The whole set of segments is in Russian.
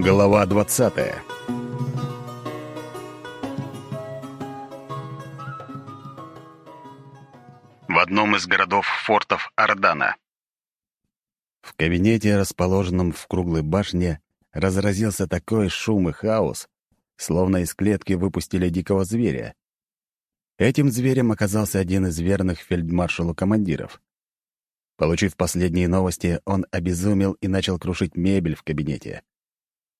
Глава 20 В одном из городов-фортов Ордана. В кабинете, расположенном в круглой башне, разразился такой шум и хаос, словно из клетки выпустили дикого зверя. Этим зверем оказался один из верных фельдмаршалу командиров. Получив последние новости, он обезумел и начал крушить мебель в кабинете.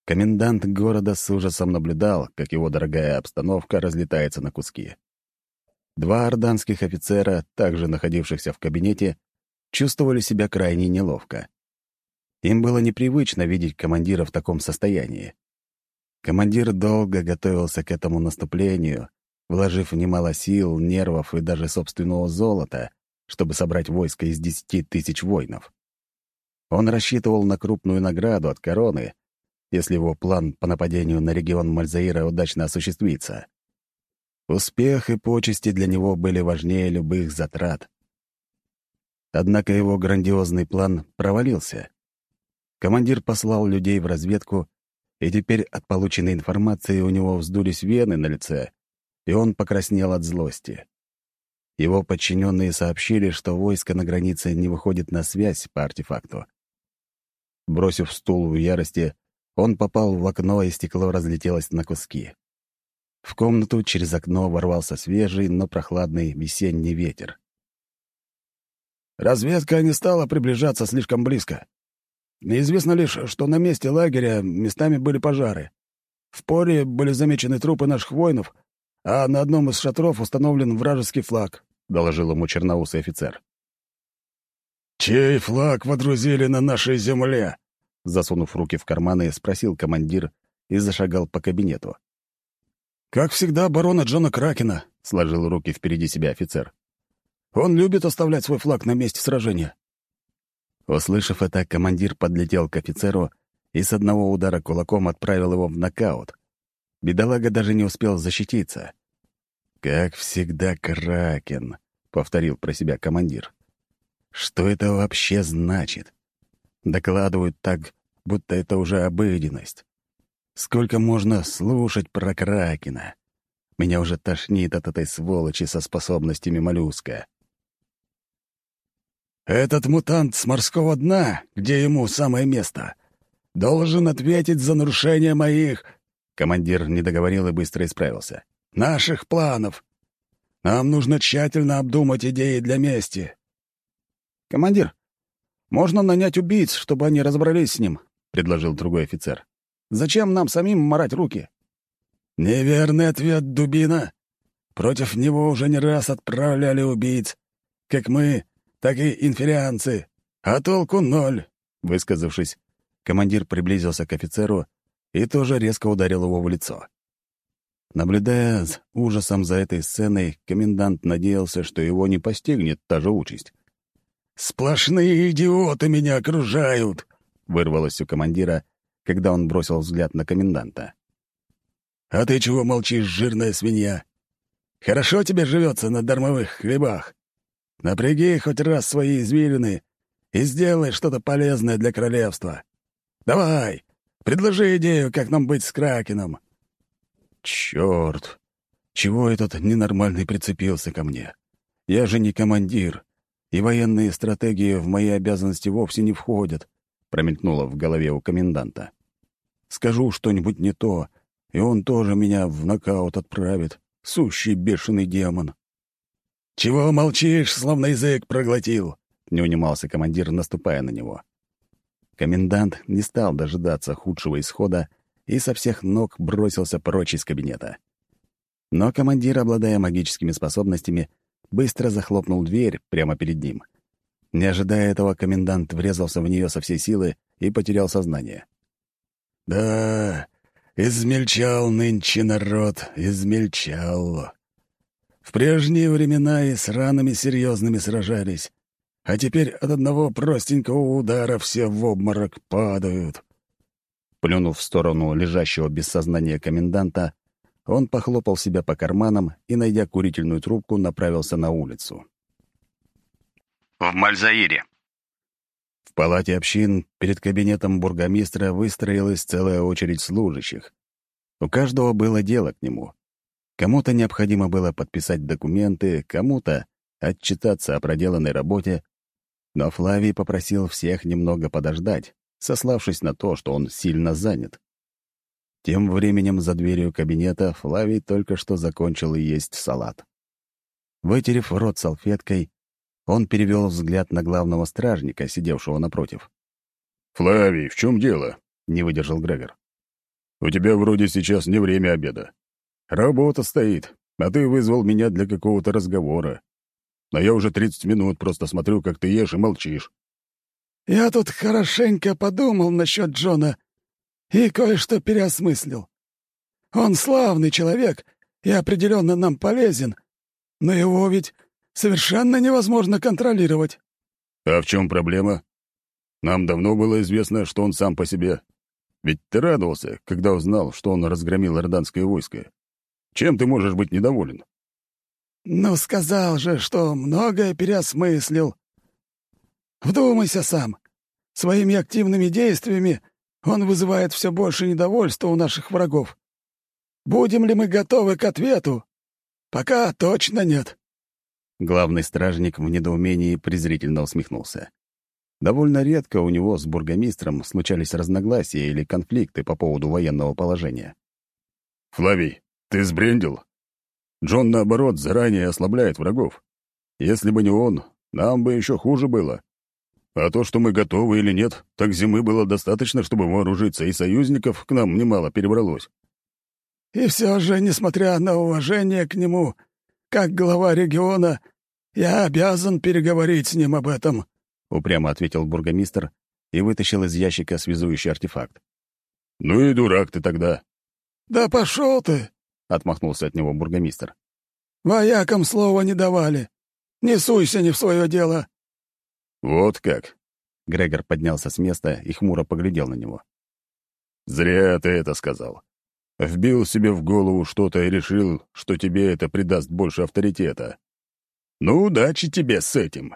Комендант города с ужасом наблюдал, как его дорогая обстановка разлетается на куски. Два орданских офицера, также находившихся в кабинете, чувствовали себя крайне неловко. Им было непривычно видеть командира в таком состоянии. Командир долго готовился к этому наступлению, вложив немало сил, нервов и даже собственного золота, чтобы собрать войско из десяти тысяч воинов. Он рассчитывал на крупную награду от короны, если его план по нападению на регион Мальзаира удачно осуществится. Успех и почести для него были важнее любых затрат. Однако его грандиозный план провалился. Командир послал людей в разведку, и теперь от полученной информации у него вздулись вены на лице, и он покраснел от злости. Его подчиненные сообщили, что войско на границе не выходит на связь по артефакту. Бросив стул в ярости, он попал в окно, и стекло разлетелось на куски. В комнату через окно ворвался свежий, но прохладный весенний ветер. Разведка не стала приближаться слишком близко. Неизвестно лишь, что на месте лагеря местами были пожары. В поле были замечены трупы наших воинов, а на одном из шатров установлен вражеский флаг», — доложил ему черноусый офицер. «Чей флаг водрузили на нашей земле?» Засунув руки в карманы, спросил командир и зашагал по кабинету. «Как всегда, барона Джона Кракена», — сложил руки впереди себя офицер. «Он любит оставлять свой флаг на месте сражения». Услышав это, командир подлетел к офицеру и с одного удара кулаком отправил его в нокаут. Бедолага даже не успел защититься. «Как всегда, Кракен», — повторил про себя командир. «Что это вообще значит?» Докладывают так, будто это уже обыденность. Сколько можно слушать про Кракена? Меня уже тошнит от этой сволочи со способностями моллюска. «Этот мутант с морского дна, где ему самое место, должен ответить за нарушение моих...» Командир не договорил и быстро исправился. «Наших планов. Нам нужно тщательно обдумать идеи для мести». «Командир, можно нанять убийц, чтобы они разобрались с ним. — предложил другой офицер. «Зачем нам самим морать руки?» «Неверный ответ, дубина. Против него уже не раз отправляли убийц. Как мы, так и инферианцы. А толку ноль», — высказавшись, командир приблизился к офицеру и тоже резко ударил его в лицо. Наблюдая с ужасом за этой сценой, комендант надеялся, что его не постигнет та же участь. «Сплошные идиоты меня окружают!» Вырвалось у командира, когда он бросил взгляд на коменданта. «А ты чего молчишь, жирная свинья? Хорошо тебе живется на дармовых хлебах. Напряги хоть раз свои извилины и сделай что-то полезное для королевства. Давай, предложи идею, как нам быть с Кракеном». «Чёрт! Чего этот ненормальный прицепился ко мне? Я же не командир, и военные стратегии в мои обязанности вовсе не входят промелькнуло в голове у коменданта. «Скажу что-нибудь не то, и он тоже меня в нокаут отправит. Сущий бешеный демон». «Чего молчишь, словно язык проглотил?» — не унимался командир, наступая на него. Комендант не стал дожидаться худшего исхода и со всех ног бросился прочь из кабинета. Но командир, обладая магическими способностями, быстро захлопнул дверь прямо перед ним — не ожидая этого, комендант врезался в нее со всей силы и потерял сознание. «Да, измельчал нынче народ, измельчал. В прежние времена и с ранами серьезными сражались, а теперь от одного простенького удара все в обморок падают». Плюнув в сторону лежащего без сознания коменданта, он похлопал себя по карманам и, найдя курительную трубку, направился на улицу в Мальзаире. В палате общин перед кабинетом бургомистра выстроилась целая очередь служащих. У каждого было дело к нему. Кому-то необходимо было подписать документы, кому-то отчитаться о проделанной работе, но Флавий попросил всех немного подождать, сославшись на то, что он сильно занят. Тем временем за дверью кабинета Флавий только что закончил есть салат. Вытерев рот салфеткой, он перевел взгляд на главного стражника, сидевшего напротив. «Флавий, в чем дело?» — не выдержал Грегор. «У тебя вроде сейчас не время обеда. Работа стоит, а ты вызвал меня для какого-то разговора. Но я уже тридцать минут просто смотрю, как ты ешь и молчишь». «Я тут хорошенько подумал насчет Джона и кое-что переосмыслил. Он славный человек и определенно нам полезен, но его ведь совершенно невозможно контролировать». «А в чем проблема? Нам давно было известно, что он сам по себе. Ведь ты радовался, когда узнал, что он разгромил орданское войско. Чем ты можешь быть недоволен?» «Ну, сказал же, что многое переосмыслил. Вдумайся сам. Своими активными действиями он вызывает все больше недовольства у наших врагов. Будем ли мы готовы к ответу? Пока точно нет». Главный стражник в недоумении презрительно усмехнулся. Довольно редко у него с бургомистром случались разногласия или конфликты по поводу военного положения. «Флавий, ты сбрендил? Джон, наоборот, заранее ослабляет врагов. Если бы не он, нам бы еще хуже было. А то, что мы готовы или нет, так зимы было достаточно, чтобы вооружиться, и союзников к нам немало перебралось». «И все же, несмотря на уважение к нему, как глава региона, я обязан переговорить с ним об этом», — упрямо ответил бургомистр и вытащил из ящика связующий артефакт. «Ну и дурак ты тогда». «Да пошел ты!» — отмахнулся от него бургомистр. «Воякам слова не давали. Не суйся не в свое дело». «Вот как!» — Грегор поднялся с места и хмуро поглядел на него. «Зря ты это сказал. Вбил себе в голову что-то и решил, что тебе это придаст больше авторитета. Ну, удачи тебе с этим!»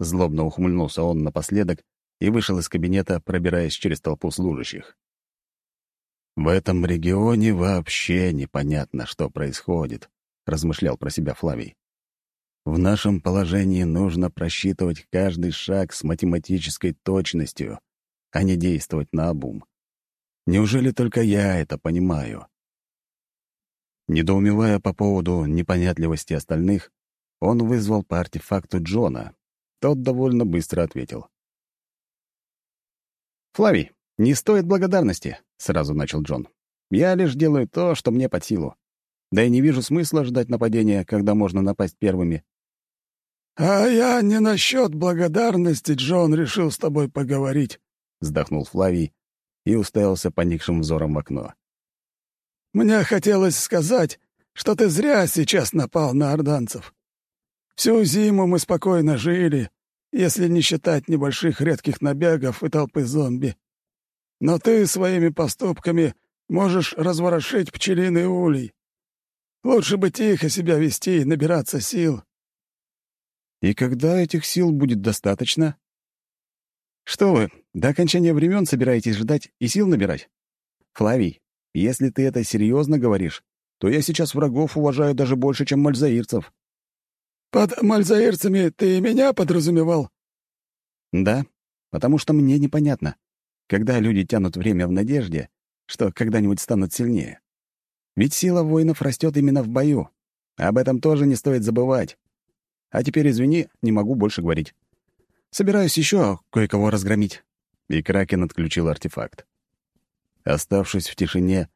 Злобно ухмыльнулся он напоследок и вышел из кабинета, пробираясь через толпу служащих. «В этом регионе вообще непонятно, что происходит», — размышлял про себя Флавий. «В нашем положении нужно просчитывать каждый шаг с математической точностью, а не действовать наобум. Неужели только я это понимаю? Недоумевая по поводу непонятливости остальных, он вызвал по артефакту Джона. Тот довольно быстро ответил. «Флавий, не стоит благодарности», — сразу начал Джон. «Я лишь делаю то, что мне под силу. Да и не вижу смысла ждать нападения, когда можно напасть первыми». «А я не насчет благодарности, Джон, решил с тобой поговорить», — вздохнул Флавий и уставился поникшим взором в окно. «Мне хотелось сказать, что ты зря сейчас напал на орданцев. Всю зиму мы спокойно жили, если не считать небольших редких набегов и толпы зомби. Но ты своими поступками можешь разворошить пчелиный улей. Лучше бы тихо себя вести и набираться сил». «И когда этих сил будет достаточно?» «Что вы, до окончания времен собираетесь ждать и сил набирать? Флавий, если ты это серьезно говоришь, то я сейчас врагов уважаю даже больше, чем мальзаирцев». «Под мальзаирцами ты меня подразумевал?» «Да, потому что мне непонятно, когда люди тянут время в надежде, что когда-нибудь станут сильнее. Ведь сила воинов растет именно в бою. Об этом тоже не стоит забывать. А теперь, извини, не могу больше говорить. Собираюсь еще кое-кого разгромить». И Кракен отключил артефакт. Оставшись в тишине,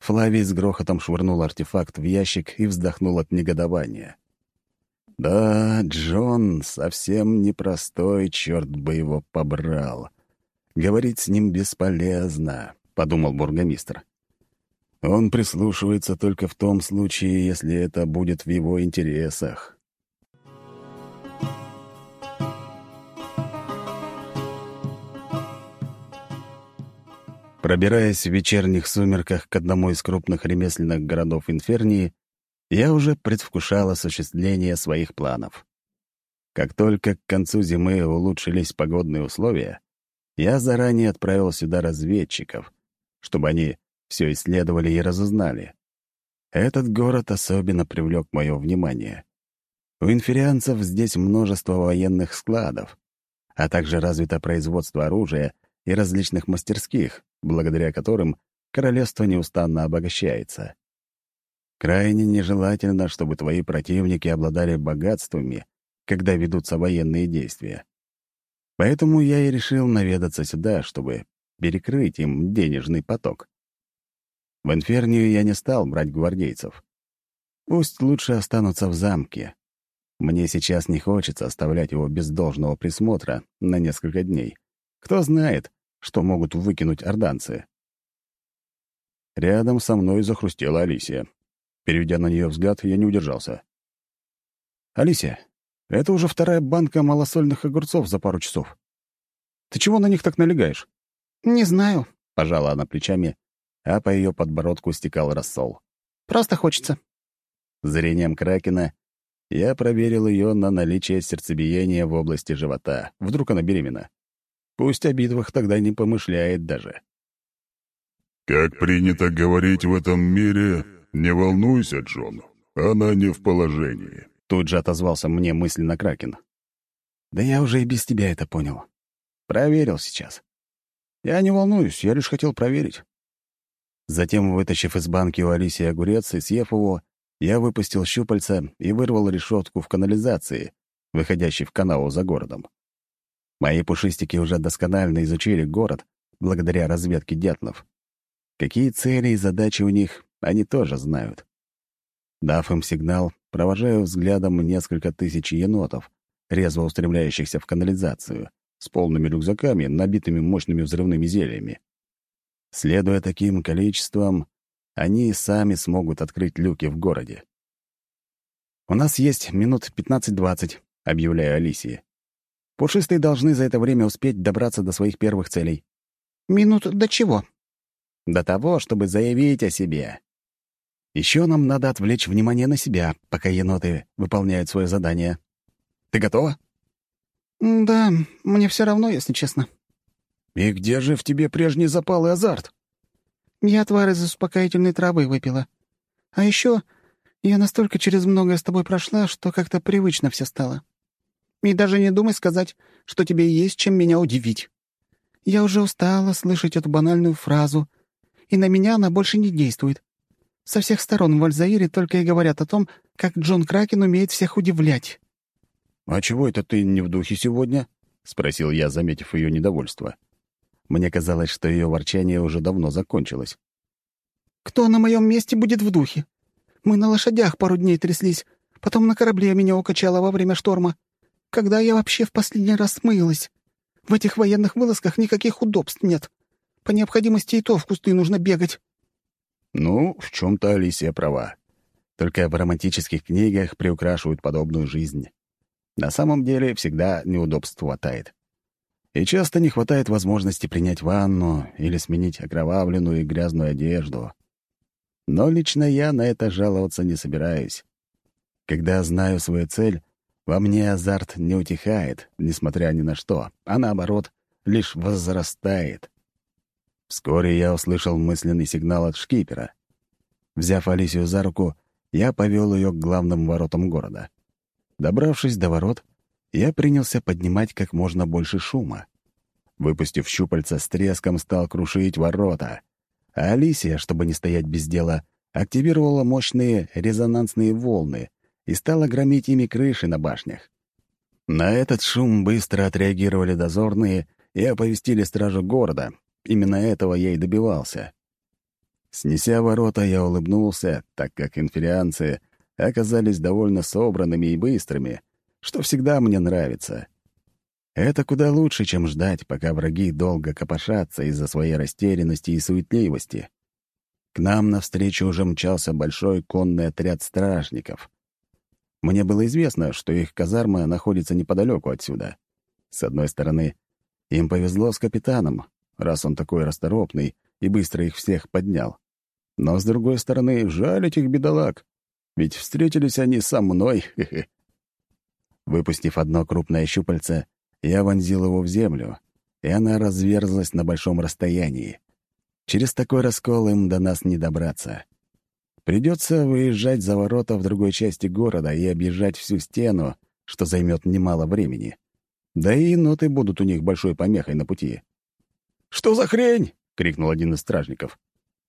Флавий с грохотом швырнул артефакт в ящик и вздохнул от негодования. «Да, Джон совсем непростой, черт бы его побрал. Говорить с ним бесполезно», — подумал бургомистр. «Он прислушивается только в том случае, если это будет в его интересах». Пробираясь в вечерних сумерках к одному из крупных ремесленных городов Инфернии, я уже предвкушал осуществление своих планов. Как только к концу зимы улучшились погодные условия, я заранее отправил сюда разведчиков, чтобы они все исследовали и разузнали. Этот город особенно привлек мое внимание. У инферианцев здесь множество военных складов, а также развито производство оружия и различных мастерских, благодаря которым королевство неустанно обогащается. Крайне нежелательно, чтобы твои противники обладали богатствами, когда ведутся военные действия. Поэтому я и решил наведаться сюда, чтобы перекрыть им денежный поток. В Инфернию я не стал брать гвардейцев. Пусть лучше останутся в замке. Мне сейчас не хочется оставлять его без должного присмотра на несколько дней. Кто знает, что могут выкинуть орданцы. Рядом со мной захрустела Алисия. Переведя на нее взгляд, я не удержался. «Алисия, это уже вторая банка малосольных огурцов за пару часов. Ты чего на них так налегаешь?» «Не знаю», — пожала она плечами, а по ее подбородку стекал рассол. «Просто хочется». Зрением Кракена я проверил ее на наличие сердцебиения в области живота. Вдруг она беременна. Пусть о битвах тогда не помышляет даже. «Как принято говорить в этом мире, не волнуйся, Джон, она не в положении», — тут же отозвался мне мысленно Кракен. «Да я уже и без тебя это понял. Проверил сейчас. Я не волнуюсь, я лишь хотел проверить». Затем, вытащив из банки у Алисии огурец и съев его, я выпустил щупальца и вырвал решетку в канализации, выходящей в канаву за городом. Мои пушистики уже досконально изучили город благодаря разведке дятлов. Какие цели и задачи у них, они тоже знают. Дав им сигнал, провожаю взглядом несколько тысяч енотов, резво устремляющихся в канализацию, с полными рюкзаками, набитыми мощными взрывными зельями. Следуя таким количествам, они сами смогут открыть люки в городе. «У нас есть минут 15-20», — объявляю Алисии. «Пушистые должны за это время успеть добраться до своих первых целей». «Минут до чего?» До того, чтобы заявить о себе. Еще нам надо отвлечь внимание на себя, пока еноты выполняют свое задание. Ты готова? Да, мне все равно, если честно. И где же в тебе прежний запал и азарт? Я отвар из успокоительной травы выпила. А еще я настолько через многое с тобой прошла, что как-то привычно все стало. И даже не думай сказать, что тебе есть чем меня удивить. Я уже устала слышать эту банальную фразу — и на меня она больше не действует. Со всех сторон в Альзаире только и говорят о том, как Джон Кракен умеет всех удивлять». «А чего это ты не в духе сегодня?» — спросил я, заметив ее недовольство. Мне казалось, что ее ворчание уже давно закончилось. «Кто на моем месте будет в духе? Мы на лошадях пару дней тряслись, потом на корабле меня укачало во время шторма. Когда я вообще в последний раз смылась? В этих военных вылазках никаких удобств нет. По необходимости и то в кусты нужно бегать». Ну, в чем то Алисия права. Только в романтических книгах приукрашивают подобную жизнь. На самом деле всегда неудобств хватает. И часто не хватает возможности принять ванну или сменить окровавленную и грязную одежду. Но лично я на это жаловаться не собираюсь. Когда знаю свою цель, во мне азарт не утихает, несмотря ни на что, а наоборот, лишь возрастает. Вскоре я услышал мысленный сигнал от шкипера. Взяв Алисию за руку, я повел ее к главным воротам города. Добравшись до ворот, я принялся поднимать как можно больше шума. Выпустив щупальца, с треском стал крушить ворота. А Алисия, чтобы не стоять без дела, активировала мощные резонансные волны и стала громить ими крыши на башнях. На этот шум быстро отреагировали дозорные и оповестили стражу города, Именно этого я и добивался. Снеся ворота, я улыбнулся, так как инферианцы оказались довольно собранными и быстрыми, что всегда мне нравится. Это куда лучше, чем ждать, пока враги долго копошатся из-за своей растерянности и суетливости. К нам навстречу уже мчался большой конный отряд стражников. Мне было известно, что их казарма находится неподалеку отсюда. С одной стороны, им повезло с капитаном, раз он такой расторопный и быстро их всех поднял. Но, с другой стороны, жаль этих бедолаг, ведь встретились они со мной. Выпустив одно крупное щупальце, я вонзил его в землю, и она разверзлась на большом расстоянии. Через такой раскол им до нас не добраться. Придется выезжать за ворота в другой части города и объезжать всю стену, что займет немало времени. Да и ноты будут у них большой помехой на пути. «Что за хрень?» — крикнул один из стражников.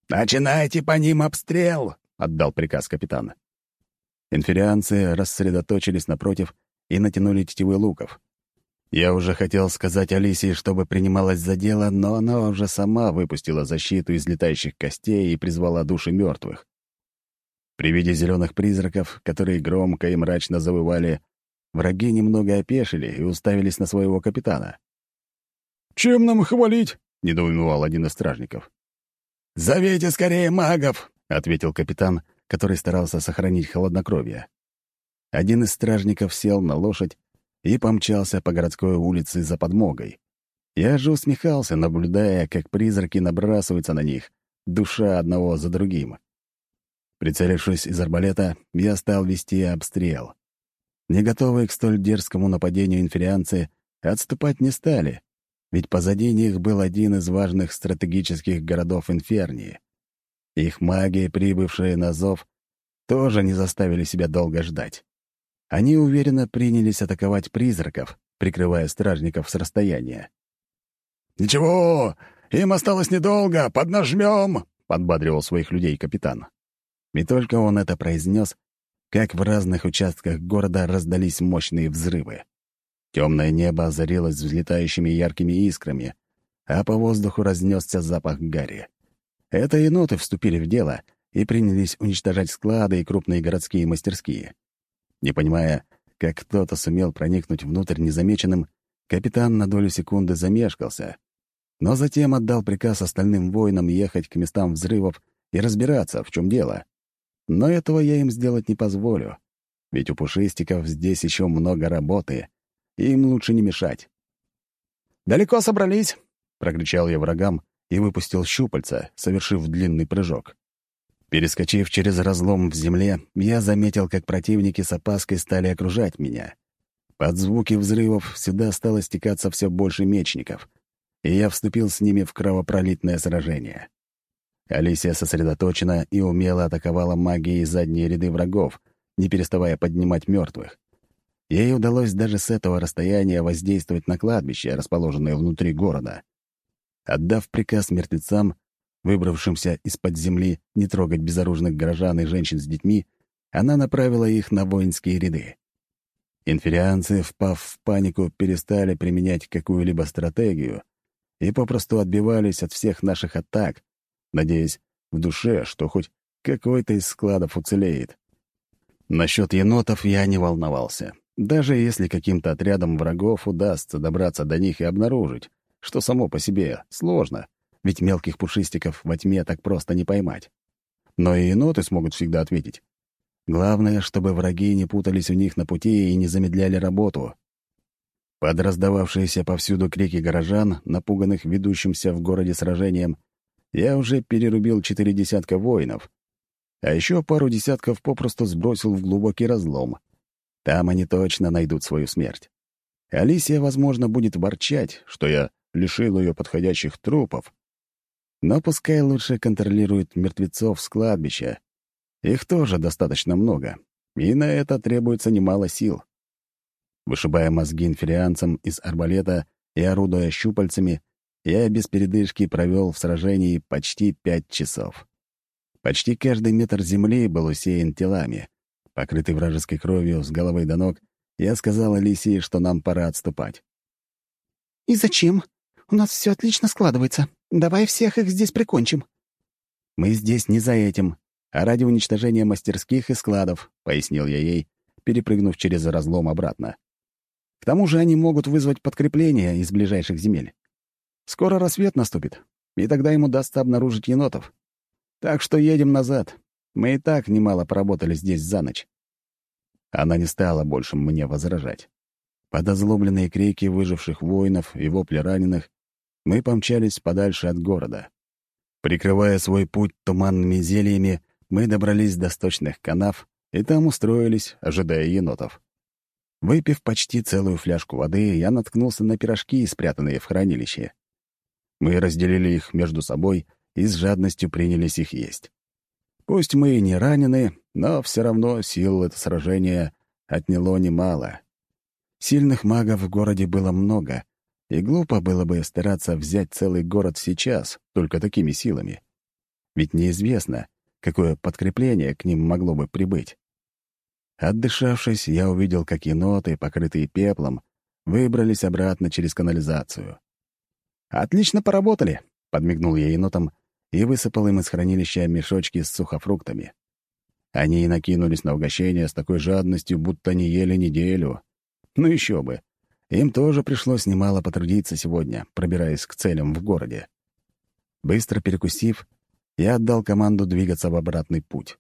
«Начинайте по ним обстрел!» — отдал приказ капитан. Инферианцы рассредоточились напротив и натянули тетивы луков. Я уже хотел сказать Алисии, чтобы принималась за дело, но она уже сама выпустила защиту из летающих костей и призвала души мертвых. При виде зеленых призраков, которые громко и мрачно завывали, враги немного опешили и уставились на своего капитана. «Чем нам их валить?» — недоумевал один из стражников. «Зовите скорее магов!» — ответил капитан, который старался сохранить холоднокровие. Один из стражников сел на лошадь и помчался по городской улице за подмогой. Я же усмехался, наблюдая, как призраки набрасываются на них, душа одного за другим. Прицелившись из арбалета, я стал вести обстрел. Не готовые к столь дерзкому нападению инферианцы отступать не стали, ведь позади них был один из важных стратегических городов Инфернии. Их маги, прибывшие на зов, тоже не заставили себя долго ждать. Они уверенно принялись атаковать призраков, прикрывая стражников с расстояния. «Ничего, им осталось недолго, поднажмем!» — подбадривал своих людей капитан. И только он это произнес, как в разных участках города раздались мощные взрывы. Темное небо озарилось взлетающими яркими искрами, а по воздуху разнесся запах гари. Это еноты вступили в дело и принялись уничтожать склады и крупные городские мастерские. Не понимая, как кто-то сумел проникнуть внутрь незамеченным, капитан на долю секунды замешкался, но затем отдал приказ остальным воинам ехать к местам взрывов и разбираться, в чем дело. Но этого я им сделать не позволю, ведь у пушистиков здесь еще много работы, и им лучше не мешать. «Далеко собрались?» — прокричал я врагам и выпустил щупальца, совершив длинный прыжок. Перескочив через разлом в земле, я заметил, как противники с опаской стали окружать меня. Под звуки взрывов сюда стало стекаться все больше мечников, и я вступил с ними в кровопролитное сражение. Алисия сосредоточена и умело атаковала магией задние ряды врагов, не переставая поднимать мертвых. Ей удалось даже с этого расстояния воздействовать на кладбище, расположенное внутри города. Отдав приказ мертвецам, выбравшимся из-под земли, не трогать безоружных горожан и женщин с детьми, она направила их на воинские ряды. Инферианцы, впав в панику, перестали применять какую-либо стратегию и попросту отбивались от всех наших атак, надеясь в душе, что хоть какой-то из складов уцелеет. Насчет енотов я не волновался. Даже если каким-то отрядом врагов удастся добраться до них и обнаружить, что само по себе сложно, ведь мелких пушистиков во тьме так просто не поймать. Но и еноты смогут всегда ответить. Главное, чтобы враги не путались у них на пути и не замедляли работу. Под раздававшиеся повсюду крики горожан, напуганных ведущимся в городе сражением, я уже перерубил четыре десятка воинов, а еще пару десятков попросту сбросил в глубокий разлом. Там они точно найдут свою смерть. Алисия, возможно, будет ворчать, что я лишил ее подходящих трупов. Но пускай лучше контролирует мертвецов с кладбища. Их тоже достаточно много, и на это требуется немало сил. Вышибая мозги инферианцам из арбалета и орудуя щупальцами, я без передышки провел в сражении почти пять часов. Почти каждый метр земли был усеян телами. Покрытый вражеской кровью с головы до ног, я сказал Алисии, что нам пора отступать. «И зачем? У нас все отлично складывается. Давай всех их здесь прикончим». «Мы здесь не за этим, а ради уничтожения мастерских и складов», — пояснил я ей, перепрыгнув через разлом обратно. «К тому же они могут вызвать подкрепление из ближайших земель. Скоро рассвет наступит, и тогда ему удастся обнаружить енотов. Так что едем назад. Мы и так немало поработали здесь за ночь». Она не стала больше мне возражать. Под озлобленные крики выживших воинов и вопли раненых мы помчались подальше от города. Прикрывая свой путь туманными зельями, мы добрались до сточных канав и там устроились, ожидая енотов. Выпив почти целую фляжку воды, я наткнулся на пирожки, спрятанные в хранилище. Мы разделили их между собой и с жадностью принялись их есть. Пусть мы и не ранены, но все равно сил это сражение отняло немало. Сильных магов в городе было много, и глупо было бы стараться взять целый город сейчас, только такими силами. Ведь неизвестно, какое подкрепление к ним могло бы прибыть. Отдышавшись, я увидел, как еноты, покрытые пеплом, выбрались обратно через канализацию. «Отлично поработали!» — подмигнул я енотам и высыпал им из хранилища мешочки с сухофруктами. Они и накинулись на угощение с такой жадностью, будто не ели неделю. Ну еще бы. Им тоже пришлось немало потрудиться сегодня, пробираясь к целям в городе. Быстро перекусив, я отдал команду двигаться в обратный путь.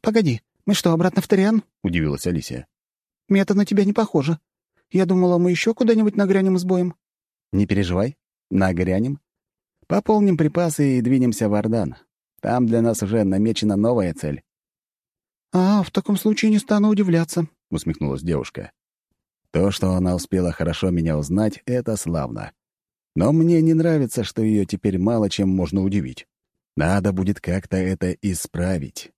«Погоди, «Мы что, обратно в Ториан?» — удивилась Алисия. «Мета на тебя не похожа. Я думала, мы еще куда-нибудь нагрянем с боем». «Не переживай. Нагрянем. Пополним припасы и двинемся в Ордан. Там для нас уже намечена новая цель». «А, в таком случае не стану удивляться», — усмехнулась девушка. То, что она успела хорошо меня узнать, — это славно. Но мне не нравится, что ее теперь мало чем можно удивить. Надо будет как-то это исправить.